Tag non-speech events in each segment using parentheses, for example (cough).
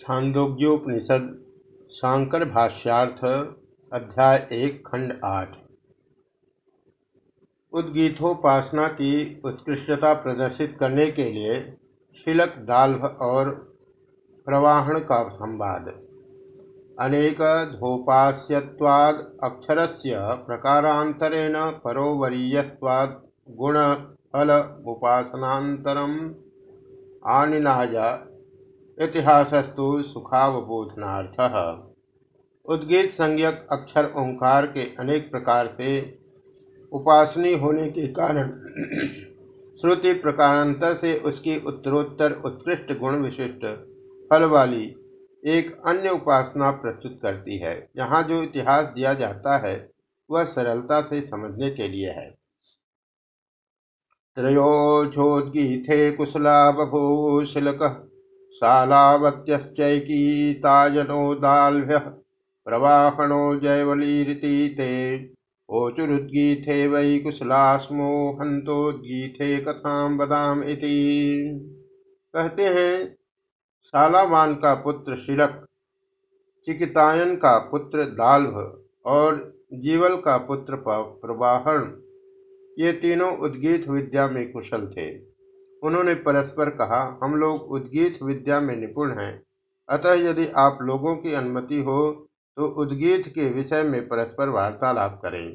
छांदोग्योपनिषद, शांकर भाष्यार्थ, अध्याय एक, खंड आठ। उद्गीथोपासना की उत्कृष्टता प्रदर्शित करने के लिए शिलक, दाल्भ और प्रवाहण का संवाद। अनेक धोपास्यवाद अक्षरस्य प्रकारांतरेण परोवरीयस्वाद गुण, फल उपासनांतरम आनिनाय इतिहासस्तु सुखावबोधनार्थ। उद्गीत संज्ञक अक्षर ओंकार के अनेक प्रकार से उपासनी होने के कारण (clears throat) श्रुति प्रकारांतर से उसकी उत्तरोत्तर उत्कृष्ट गुण विशिष्ट फल वाली एक अन्य उपासना प्रस्तुत करती है। यहाँ जो इतिहास दिया जाता है, वह सरलता से समझने के लिए है। त्रयोजोद्गीथे कुशला बभूशिलक शालावत्यश्चैकीतायनो दाल्भ्यः प्रवाहणो जयवलीरिति ते। ओचुरुद्गीथे वै कुशलास्मो हन्तोद्गीथे कथां बदाम इति। कहते हैं, शालावान का पुत्र शिलक, चिकितायन का पुत्र दाल्भ और जीवल का पुत्र प्रवाहण ये तीनों उद्गीत विद्या में कुशल थे। उन्होंने परस्पर कहा, हम लोग उद्गीत विद्या में निपुण हैं। अतः यदि आप लोगों की अनुमति हो तो उद्गीत के विषय में परस्पर वार्तालाप करें।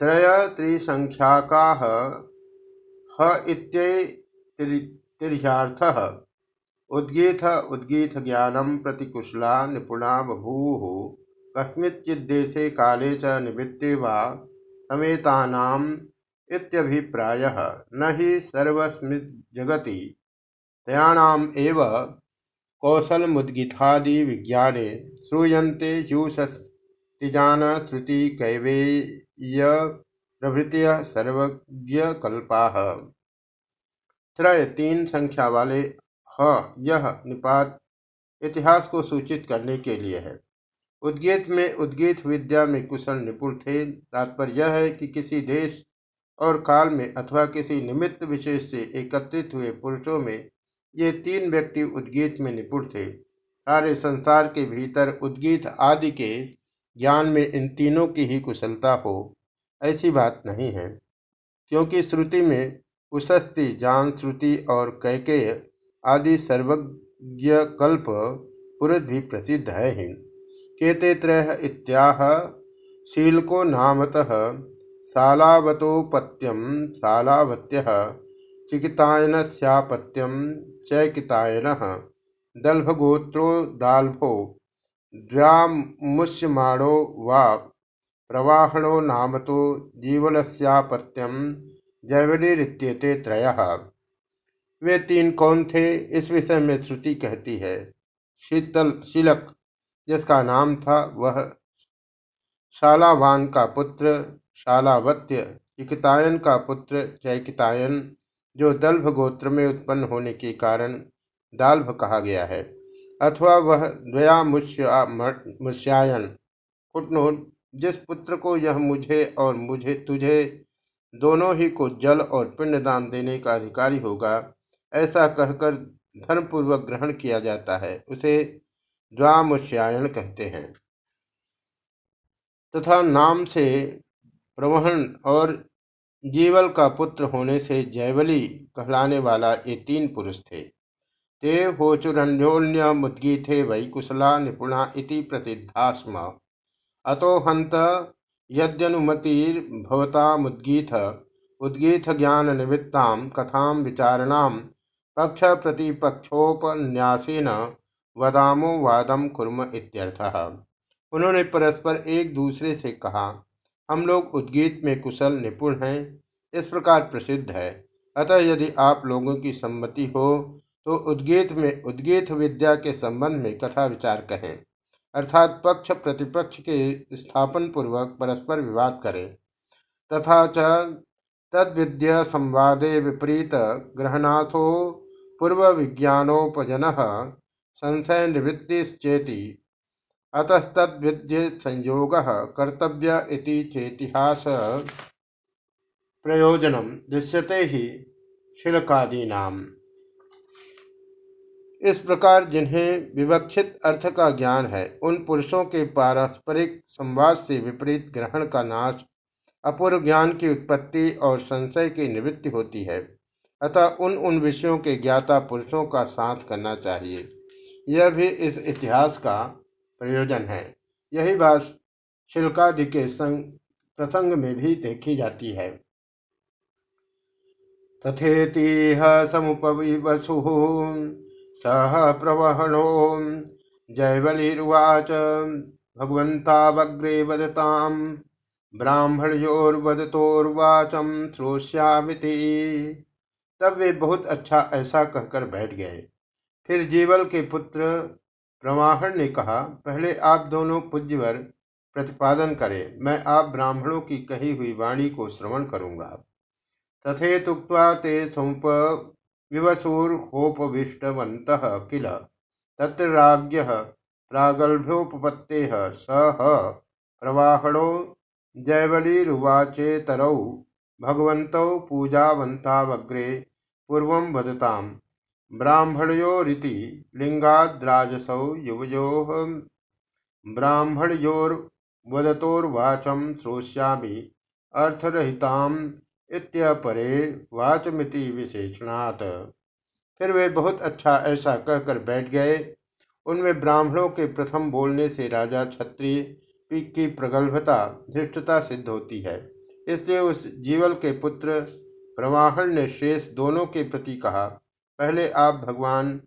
त्रय त्रिसंख्याका तिर्थ उद्गीत उद्गीत ज्ञानम प्रतिकुशला निपुणा बभूव। कस्मिच्चिदेशे काले च निमित्ते वा इत्यभिप्रायः न हि सर्वस्मिज्जगति। त्रयाणाम् एव कौशलमुद्गिथादिविज्ञाने श्रूयन्ते ह्यूसस्तिजानश्रुतिकैवेयप्रभृतयः सर्वज्ञकल्पाः त्रय तीन संख्या वाले ह यह निपात इतिहास को सूचित करने के लिए है। उद्गीत में उद्गीत विद्या में कुशल निपुण थे। तात्पर्य यह है कि किसी देश और काल में अथवा किसी निमित्त विशेष से एकत्रित हुए पुरुषों में ये तीन व्यक्ति उद्गीत में निपुण थे। सारे संसार के भीतर उद्गीत आदि के ज्ञान में इन तीनों की ही कुशलता हो, ऐसी बात नहीं है। क्योंकि श्रुति में उशस्ति जान, श्रुति और कैकेय आदि सर्वज्ञ कल्प पुरुष भी प्रसिद्ध है ही। केते त्रय इत्याह शीलको नामतः शालावतोपत्यम शालावत्य चिकितायनस्यापत्यम चैकितायन दल्भगोत्रो दाल्भो द्व्यामुष्यमाणो वा प्रवाहणो नामतो जीवलस्यापत्यम जैवलीरित्येते त्रयः। वे तीन कौन थे? इस विषय में श्रुति कहती है। शीतल, शिलक, जिसका नाम था वह शालावान का पुत्र शालावत्य चिकितायन का पुत्र चैकितायन जो दल्भ गोत्र में उत्पन्न होने के कारण दाल्भ कहा गया है। अथवा वह द्वयामुष्यायन फुटनोट जिस पुत्र को यह मुझे और मुझे, तुझे दोनों ही को जल और पिंडदान देने का अधिकारी होगा, ऐसा कहकर धर्मपूर्वक ग्रहण किया जाता है, उसे द्वामुष्यायन कहते हैं। तथा नाम से प्रवहन और जीवल का पुत्र होने से जैवली कहलाने वाला ये तीन पुरुष थे। ते होचुरन्योन्यमुद्गीथे वै कुशला निपुणा इति प्रसिद्धा स्म। अतो हंत यद्यनुमतिर्भवतामुद्गीथ उद्गीथ ज्ञान निमित्तां कथां विचारणां पक्ष प्रतिपक्षोपन्यासेन वदामो वादम कुर्म इत्यर्थः। उन्होंने परस्पर एक दूसरे से कहा हम लोग उद्गीत में कुशल, निपुण हैं, इस प्रकार प्रसिद्ध है। अतः यदि आप लोगों की सम्मति हो तो उद्गीत में उद्गीत विद्या के संबंध में कथा विचार कहें, अर्थात पक्ष प्रतिपक्ष के स्थापन पूर्वक परस्पर विवाद करें, तथा च तद्विद्य संवादे विपरीत ग्रहणाथो पूर्व विज्ञानोपजन संशय निवृत्तिश्चेति अतस्तद्विद्य संयोग कर्तव्य चेतिहास। प्रयोजनम दृश्यते ही शिलकादीनाम। इस प्रकार जिन्हें विवक्षित अर्थ का ज्ञान है, उन पुरुषों के पारस्परिक संवाद से विपरीत ग्रहण का नाश, अपूर्व ज्ञान की उत्पत्ति और संशय की निवृत्ति होती है। अतः उन उन विषयों के ज्ञाता पुरुषों का साथ करना चाहिए। यह भी इस इतिहास का प्रयोजन है। यही बात शिल्कादि के संग, प्रसंग में भी देखी जाती है। तथेतीह समुपविवसु, सह प्रवहणो जयवलिर्वाच भगवन्तावग्रे वदताम् ब्राह्मणयोर्वदतोर्वाचम श्रोष्यामिति। तब वे बहुत अच्छा ऐसा कहकर बैठ गए। फिर जीवल के पुत्र प्रवाहण ने कहा, पहले आप दोनों पूज्यवर प्रतिपादन करें। मैं आप ब्राह्मणों की कही हुई वाणी को श्रवण करूँगा। तथेतुक्त्वा ते समुप विवसुर्होपविष्टवन्तः किल। तत्र राज्ञः सः प्रवाहणो जयवलीरुवाचेतरौ भगवन्तौ पूजावन्तावग्रे पूर्वं वदताम्। ब्राह्मणयोरिति लिङ्गाद्राजसौ युवयोः ब्राह्मणयोर्वदतोर्वाचं श्रोष्यामि अर्थरहिताम् इत्यपरे वाचमिति विशेषणात्। फिर वे बहुत अच्छा ऐसा कहकर बैठ गए। उनमें ब्राह्मणों के प्रथम बोलने से राजा क्षत्रिय की प्रगल्भता, धृष्टता सिद्ध होती है। इसलिए उस जीवल के पुत्र प्रवाहन ने शेष दोनों के प्रति कहा पहले आप भगवान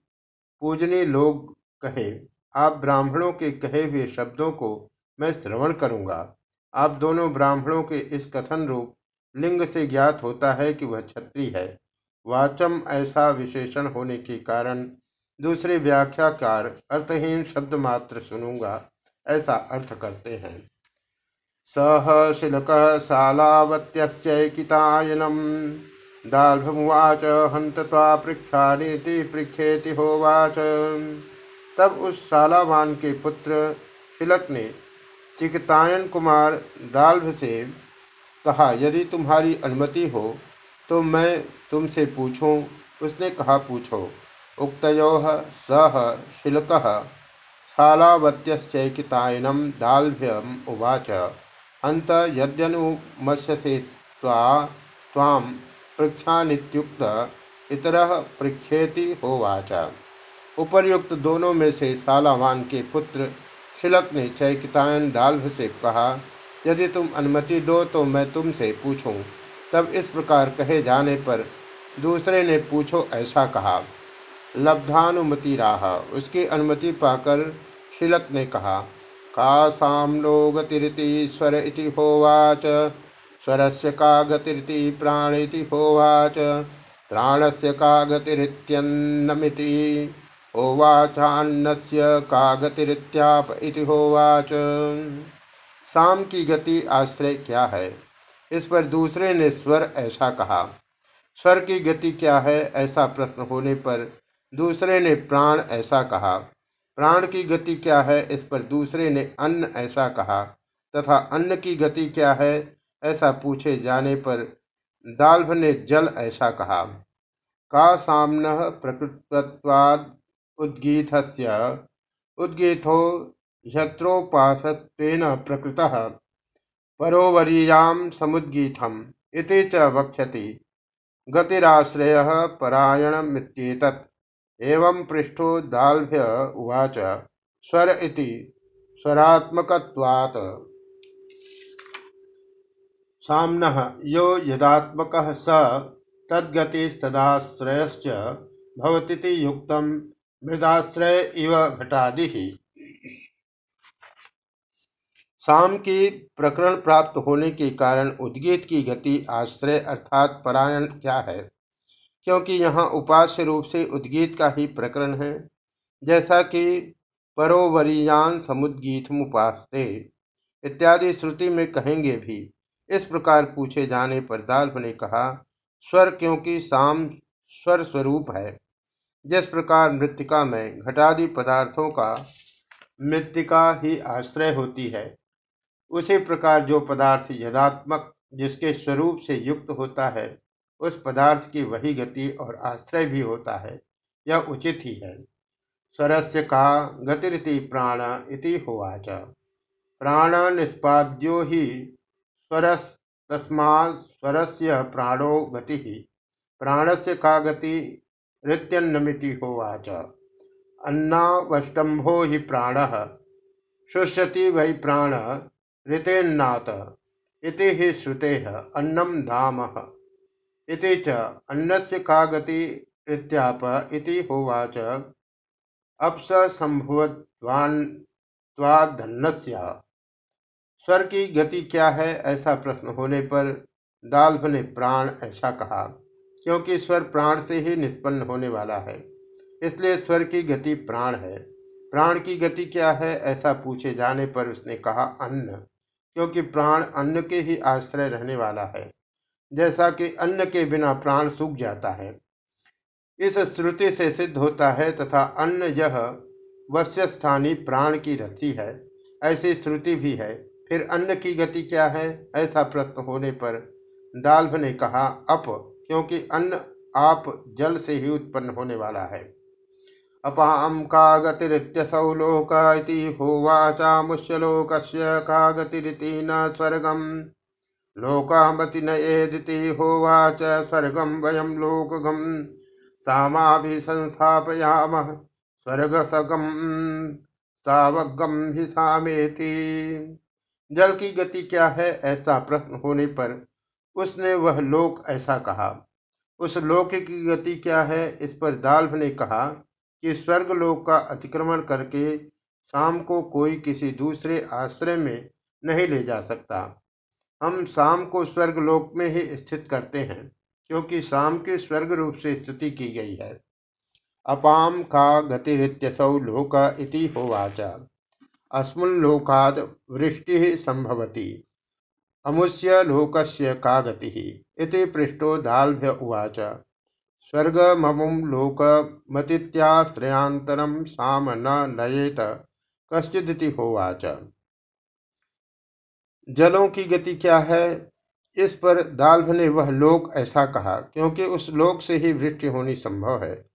पूजनी लोग कहे, आप ब्राह्मणों के कहे हुए शब्दों को मैं श्रवण करूँगा। आप दोनों ब्राह्मणों के इस कथन रूप लिंग से ज्ञात होता है कि वह छत्री है। वाचम ऐसा विशेषण होने के कारण दूसरे व्याख्याकार अर्थहीन शब्द मात्र सुनूँगा, ऐसा अर्थ करते हैं। सह शिलक शालावत्यश्चैकितायनम दाल्भमुवाच हंत पृक्षाणीति पृक्षेति होवाच। तब उस शालावान के पुत्र शिलक ने चिकितायन कुमार दाल्भ से कहा, यदि तुम्हारी अनुमति हो तो मैं तुमसे पूछूँ। उसने कहा, पूछो। उक्त सह शिलक शालावत्यश्चैकितायनम दाल्भ्यम उवाच। हंत यद्यनुमस्यसे ताम पृक्षानित्युक्त इतर पृक्षेति होवाच। उपर्युक्त दोनों में से सालावान के पुत्र शिलक ने चैकितायन दाल्भ से कहा, यदि तुम अनुमति दो तो मैं तुमसे पूछूँ। तब इस प्रकार कहे जाने पर दूसरे ने पूछो, ऐसा कहा? लब्धानुमति राह। उसकी अनुमति पाकर शिलक ने कहा का सामनो गतिरिति स्वर इति होवाच। स्वरस्य का गतिरिति प्राण इति होवाच। प्राणस्य का गतिरित्यन्नमिति होवाचान्नस्य का गतिरित्याप इति होवाच। शाम की गति आश्रय क्या है? इस पर दूसरे ने स्वर ऐसा कहा। स्वर की गति क्या है? ऐसा प्रश्न होने पर दूसरे ने प्राण ऐसा कहा। प्राण की गति क्या है? इस पर दूसरे ने अन्न ऐसा कहा। तथा अन्न की गति क्या है? ऐसा पूछे जाने पर दाल्भ ने जल ऐसा कहा, का सामन प्रकृतवाद उद्गीत उद्गीथो ह्यत्रोपासत्वेन प्रकृतः। परोवरीयां समुद्गीतम् इति च वक्ष्यति। गतिराश्रयः परायणमित्येतत्। एवं पृष्ठो दाल्भ्य उवाच। स्वर इति। साम्नः यो यदात्मकः स तद्गतिस्तदाश्रयश्च भवतीति युक्तं मृदाश्रय इव घटादिः। शाम की प्रकरण प्राप्त होने के कारण उद्गीत की गति आश्रय अर्थात परायण क्या है? क्योंकि यहाँ उपास्य रूप से उद्गीत का ही प्रकरण है। जैसा कि परोवरियान समुद्गीतमुपास्ते इत्यादि श्रुति में कहेंगे भी इस प्रकार पूछे जाने पर दाल्भ ने कहा, स्वर क्योंकि साम स्वर स्वरूप है। जिस प्रकार मृतिका में घटादि पदार्थों का मृतिका ही आश्रय होती है, उसी प्रकार जो पदार्थ यदात्मक जिसके स्वरूप से युक्त होता है, उस पदार्थ की वही गति और आश्रय भी होता है, यह उचित ही है। स्वरस्य का गतिरिति प्राण इति होवाच। प्राणनिष्पाद्यो हि स्वरस्तस्मात् स्वरस्य प्राणो गतिः। प्राणस्य का गतिरित्यन्नमिति होवाच। अन्नावष्टम्भो हि प्राणः। शुष्यति वै प्राण ऋतेन्नाथ इति हि श्रुतेः अन्नं धामः। इति च अन्नस्य का गतिरित्याप इति होवाच। अपसंभुवत्वान्नस्य स्वर की गति क्या है? ऐसा प्रश्न होने पर दाल्भ ने प्राण ऐसा कहा, क्योंकि स्वर प्राण से ही निष्पन्न होने वाला है। इसलिए स्वर की गति प्राण है। प्राण की गति क्या है? ऐसा पूछे जाने पर उसने कहा, अन्न, क्योंकि प्राण अन्न के ही आश्रय रहने वाला है। जैसा कि अन्न के बिना प्राण सूख जाता है। इस श्रुति से सिद्ध होता है, तथा अन्न यह वश्य स्थानी प्राण की रस्सी है, ऐसी श्रुति भी है। फिर अन्न की गति क्या है? ऐसा प्रश्न होने पर दाल्भ ने कहा, अप, क्योंकि अन्न आप जल से ही उत्पन्न होने वाला है। अपाम का गतिरित्यसौ लोक इति होवाचामुष्यलोकस्य का गतिरिति न स्वर्गम। लोकामति न एदिति होवाच स्वर्गम वयम लोकगम। सामाभिसंस्थापयामः स्वर्गसगम, सावगम ही सामेति। जल की गति क्या है ऐसा प्रश्न होने पर उसने वह लोक ऐसा कहा, उस लोक की गति क्या है? इस पर दाल्भ ने कहा कि स्वर्ग लोक का अतिक्रमण करके शाम को कोई किसी दूसरे आश्रय में नहीं ले जा सकता। हम शाम को स्वर्ग लोक में ही स्थित करते हैं, क्योंकि शाम के स्वर्ग रूप से स्तुति की गई है। अपाम का गतिरित्यसौ लोक इति होवाचा। अस्मुल्लोकाद वृष्टि संभवती अमुष्य लोकस्य का गति? इति पृष्ठो दाल्भ्य उवाच। स्वर्गममुं लोकमतीत्याश्रयांतरं साम न नयेत कश्चिदिति होवाच। जलों की गति क्या है? इस पर दाल्भ ने वह लोक ऐसा कहा, क्योंकि उस लोक से ही वृष्टि होनी संभव है।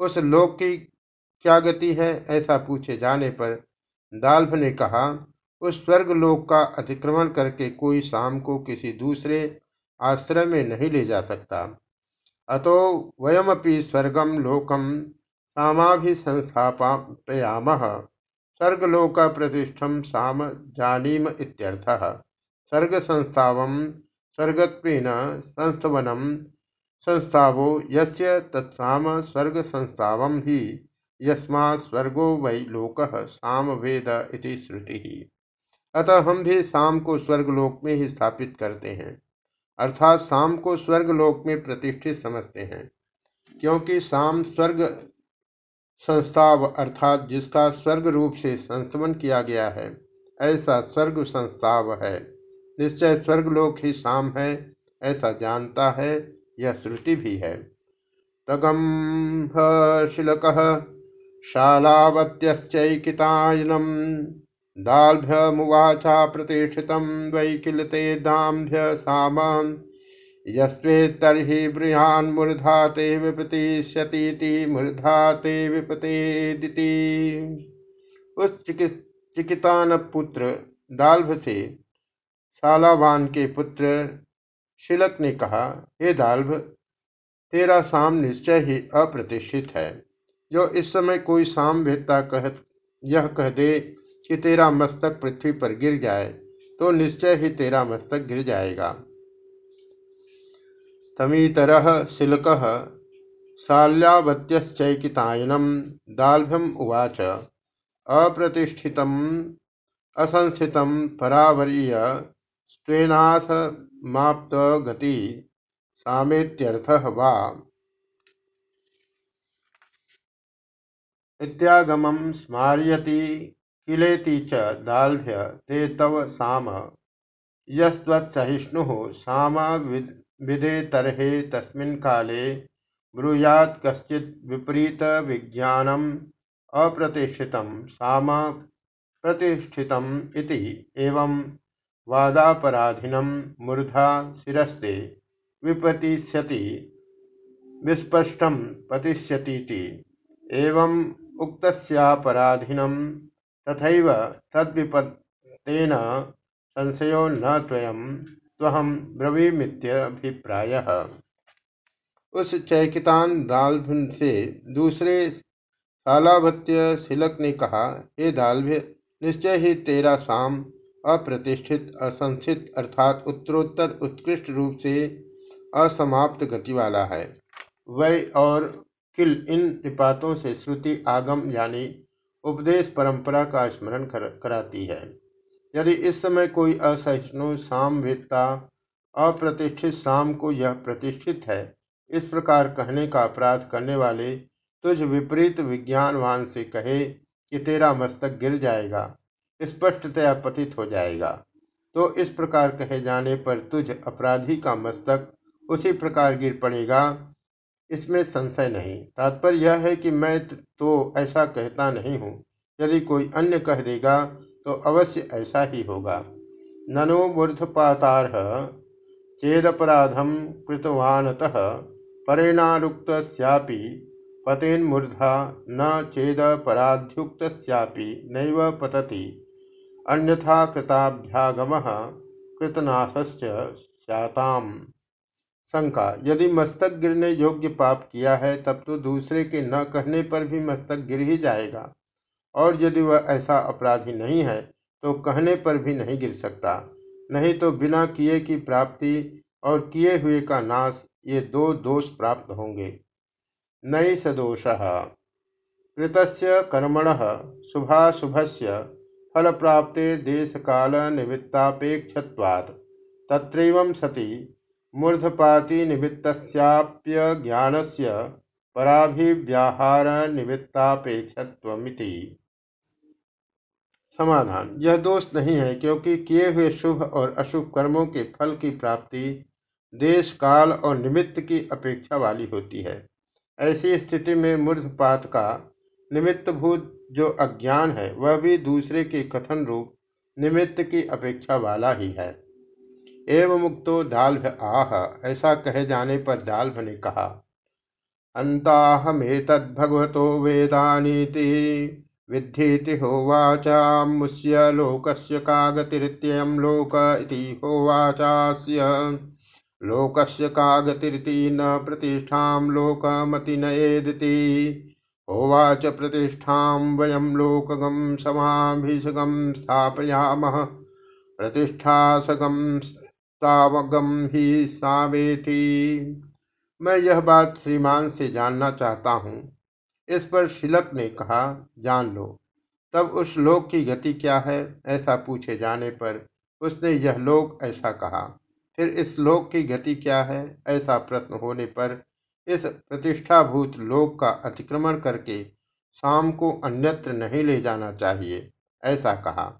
उस लोक की क्या गति है? ऐसा पूछे जाने पर दाल्भ ने कहा, उस स्वर्ग लोक का अतिक्रमण करके कोई शाम को किसी दूसरे आश्रय में नहीं ले जा सकता। अतो वयमपि स्वर्गम लोकम सामाभिसंस्थापयाम। स्वर्गलोक प्रतिष्ठम साम जानीम इत्यर्थः। सर्ग संस्थावम स्वर्गत्वेन संस्थवनम संस्थावो यस्य तत्साम स्वर्ग संस्थावम ही। यस्मा स्वर्गो वै लोक साम वेद इति श्रुति। अतः हम भी शाम को स्वर्गलोक में ही स्थापित करते हैं। अर्थात शाम को स्वर्गलोक में प्रतिष्ठित समझते हैं। क्योंकि शाम स्वर्ग संस्थाव अर्थात जिसका स्वर्ग रूप से संस्तमन किया गया है, ऐसा स्वर्ग संस्थाव है। निश्चय स्वर्गलोक ही शाम है, ऐसा जानता है, यह श्रुति भी है। तगम शिलक शालावत्यश्चैकितायनम्। दाल्भ्यमुवाचा प्रतिष्ठितं वै किल ते दाम्भ्य साम यस्वेत्तर्हि बृहान्मूर्धा ते विपतिष्यतीति मूर्धा ते विपतेदिति। उस चिकितान पुत्र दाल्भ से सालावान के पुत्र शिलक ने कहा, हे दाल्भ तेरा साम निश्चय ही अप्रतिष्ठित है। जो इस समय कोई सामवेदता कह यह कह दे कि तेरा मस्तक पृथ्वी पर गिर जाए तो निश्चय ही तेरा मस्तक गिर जाएगा। तमीतर शिलक शाल्यावत्यश्चैकितायनम दाल्भ्यम उवाच। अप्रतिष्ठित असंस्थित परावरीय स्वेनाथ माप्त गति सामेत्यर्थ वा। इत्यागमं स्मारयति, किलेति च दाल्भ्य, ते तव साम। यस्त्वत्सहिष्णुः साम विदेतर्हे तस्मिन् काले ब्रूयात् कश्चित् विपरीतविज्ञानम् अप्रतिष्ठितं, साम प्रतिष्ठितम् इति। एवं वादापराधिनं मूर्धा शिरस्ते विपतिष्यति, विस्पष्टं पतिष्यतीति। एवं उक्तस्यापराधिनं तथैव तद्विपत्तेन संशयो न त्वयं त्वहं ब्रवीमित्यभिप्रायः। उस चैकितान दाल्भ से दूसरे सालावत्य शिलक ने कहा, हे दाल्भ्य, निश्चय ही तेरा साम अप्रतिष्ठित, असंसित अर्थात उत्तरोत्तर उत्कृष्ट रूप से असमाप्त गति वाला है। वै और किल इन निपातों से श्रुति आगम यानी उपदेश परंपरा का स्मरण कर, कराती है। यदि इस समय कोई असहिष्णु सामवेदता अप्रतिष्ठित साम को यह प्रतिष्ठित है इस प्रकार कहने का अपराध करने वाले तुझ विपरीत विज्ञानवान से कहे कि तेरा मस्तक गिर जाएगा स्पष्टतया पतित हो जाएगा। तो इस प्रकार कहे जाने पर तुझ अपराधी का मस्तक उसी प्रकार गिर पड़ेगा इसमें संशय नहीं। तात्पर्य यह है कि मैं तो ऐसा कहता नहीं हूँ। यदि कोई अन्य कह देगा तो अवश्य ऐसा ही होगा। ननो मूर्धपातारह चेदपराधम कृतवानतः परेणारुक्तस्यापि पतेन्मूर्धा न चेदपराध्युक्तस्यापि नैव पतति। अन्यथा कृताभ्यागमः कृतनाशश्च शंका। यदि मस्तक गिरने योग्य पाप किया है, तब तो दूसरे के न कहने पर भी मस्तक गिर ही जाएगा। और यदि वह ऐसा अपराधी नहीं है तो कहने पर भी नहीं गिर सकता। नहीं तो बिना किए की प्राप्ति और किए हुए का नाश ये दो दोष प्राप्त होंगे। नई सदोष। कृत कर्मण शुभाशुभस्य फल प्राप्ते देश काल निमित्तापेक्षत्वात् तत्रैवं सति। मूर्धपाती निमित्तस्याप्य ज्ञानस्य पराभिव्याहार निमित्तापेक्षत्वमिति समाधान। यह दोष नहीं है, क्योंकि किए हुए शुभ और अशुभ कर्मों के फल की प्राप्ति देश काल और निमित्त की अपेक्षा वाली होती है। ऐसी स्थिति में मूर्धपात का निमित्तभूत जो अज्ञान है, वह भी दूसरे के कथन रूप निमित्त की अपेक्षा वाला ही है। एवं मुक्तो दाल्भ आह, ऐसा कहे जाने पर दाल्भ ने कहा अंताहमेतद्भगवतो वेदानीति, विद्धीति होवाचामुष्य लोकस्य का गतिरित्ययं लोक इति होवाचास्य लोकस्य का न प्रतिष्ठां, लोकमति नयेदिति होवाच प्रतिष्ठां, वयं लोकगं समाभिषगं स्थापयामः। प्रतिष्ठासगं तावगं हि सावेति मैं यह बात श्रीमान से जानना चाहता हूँ। इस पर शिलक ने कहा, जान लो, तब उस लोक की गति क्या है? ऐसा पूछे जाने पर उसने यह लोक ऐसा कहा, फिर इस लोक की गति क्या है? ऐसा प्रश्न होने पर इस प्रतिष्ठाभूत लोक का अतिक्रमण करके शाम को अन्यत्र नहीं ले जाना चाहिए, ऐसा कहा।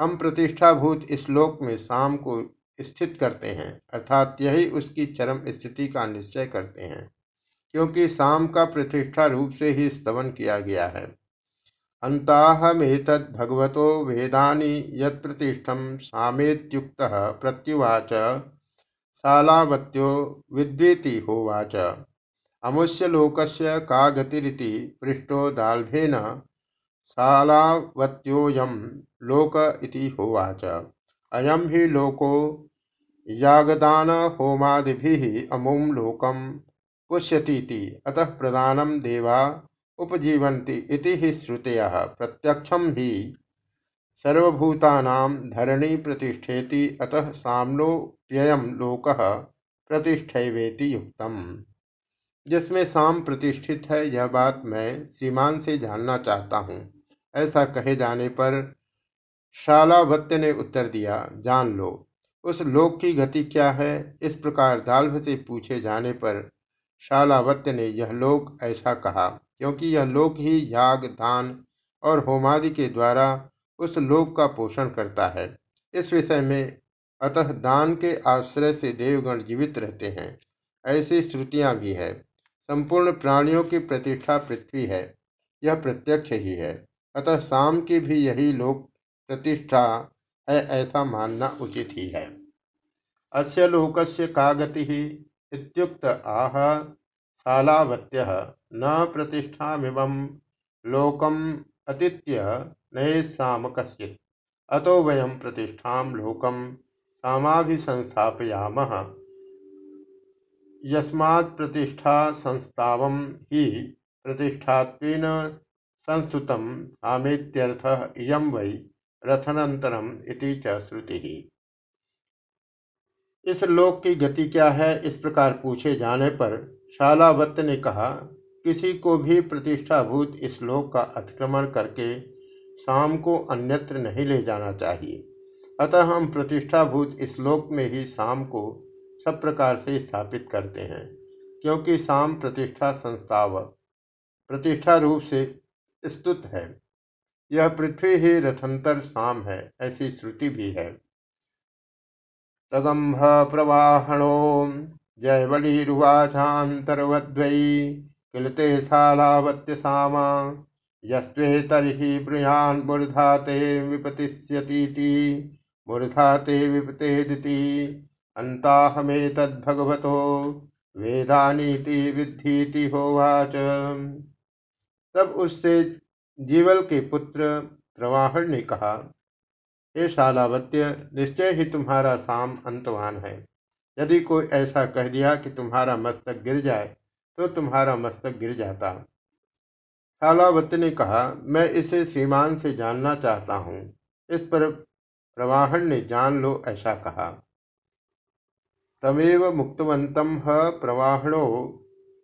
हम प्रतिष्ठाभूत इस लोक में शाम को स्थित करते हैं, अर्थात यही उसकी चरम स्थिति का निश्चय करते हैं, क्योंकि शाम का प्रतिष्ठा रूप से ही स्तवन किया गया है। अंताहमेतद भगवतो वेदानि यत्प्रतिष्ठम सामेत्युक्त प्रत्युवाच, शालावत्यो विद्वेति होवाच अमुष्य लोकस्य का गतिरिति पृष्ठो दाल्भेन, शालावत्योऽयं लोक इति होवाच। अयम ही लोको यागदान होमादिभिः अमुम लोकम पुष्यतीति अतः प्रधानम देवा उपजीवन्ति इति श्रुतयः। प्रत्यक्षम ही सर्वभूतानां धरणी प्रतिष्ठेति अतः साम्नोप्ययम लोक प्रतिष्ठैवेति युक्तम। जिसमें साम प्रतिष्ठित है, यह बात मैं श्रीमान से जानना चाहता हूँ। ऐसा कहे जाने पर शालावत्य ने उत्तर दिया, जान लो। उस लोक की गति क्या है? इस प्रकार दाल्भ से पूछे जाने पर शालावत्य ने यह लोक ऐसा कहा, क्योंकि यह लोक ही याग, दान और होमादि के द्वारा उस लोक का पोषण करता है। इस विषय में अतः दान के आश्रय से देवगण जीवित रहते हैं। ऐसी श्रुतियाँ भी है। संपूर्ण प्राणियों की प्रतिष्ठा पृथ्वी है। यह प्रत्यक्ष ही है। अतः शाम की भी यही लोक प्रतिष्ठा है ऐसा मानना उचित ही है। अस्य लोकस्य का गति आह, शालावत्यः न प्रतिष्ठामिमं लोकम अतीत्य नयेत्साम कश्चित् अतो वयम प्रतिष्ठा लोकम सामाभिसंस्थापयामः। यस्मात् प्रतिष्ठा संस्थावम ही प्रतिष्ठात्वेन संस्तुतम सामेत्यर्थः इयं वै रथनंतरम इति च श्रुति। इस लोक की गति क्या है? इस प्रकार पूछे जाने पर शालावत्त ने कहा, किसी को भी प्रतिष्ठाभूत इस लोक का अतिक्रमण करके शाम को अन्यत्र नहीं ले जाना चाहिए। अतः हम प्रतिष्ठाभूत इस लोक में ही शाम को सब प्रकार से स्थापित करते हैं, क्योंकि शाम प्रतिष्ठा संस्थाव, प्रतिष्ठा रूप से स्तुत है। यह पृथ्वी ही रथंतर शाम है, ऐसी श्रुति भी है। तगंभ प्रवाहणो जयवलीरुवाचान्तर्वद्वै किल ते शालावत्य सामा, यस्त्वे तर्हि ब्रूयान् मूर्धा ते विपतिष्यतीति मूर्धा ते विपतेदिति अन्ताहमेतद्भगवतो वेदानीति विद्धीति होवाच। तब उससे जीवल के पुत्र प्रवाहण ने कहा, हे शालावत्य, निश्चय ही तुम्हारा साम अंतवान है। यदि कोई ऐसा कह दिया कि तुम्हारा मस्तक गिर जाए तो तुम्हारा मस्तक गिर जाता शालावत्य ने कहा, मैं इसे श्रीमान से जानना चाहता हूँ। इस पर प्रवाहन ने जान लो ऐसा कहा। तमेव मुक्तवंतम ह प्रवाहणो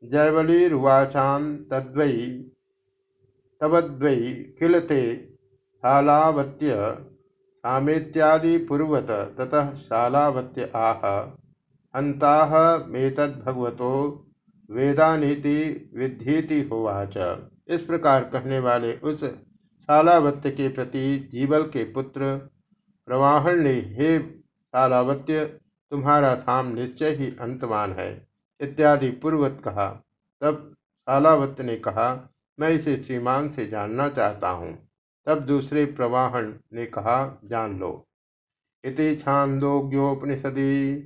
जयवलीरुवाचान तद्वै तवद्वै किल ते शालावत्य सामेत्यादि पूर्वत ततः शालावत्य आह। अंताह मेतद्भगवतो वेदानीति विद्धीति होवाच। इस प्रकार कहने वाले उस शालावत्य के प्रति जीवल के पुत्र प्रवाहण ने हे शालावत्य, तुम्हारा थाम निश्चय ही अंतमान है, इत्यादि पूर्वत कहा। तब शालावत्य ने कहा मैं इसे श्रीमान से जानना चाहता हूँ। तब दूसरे प्रवाहन ने कहा, जान लो। इति छांदोग्योपनिषदि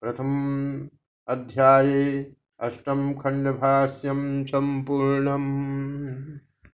प्रथम अध्याये अष्टम खंडभाष्यम संपूर्णम।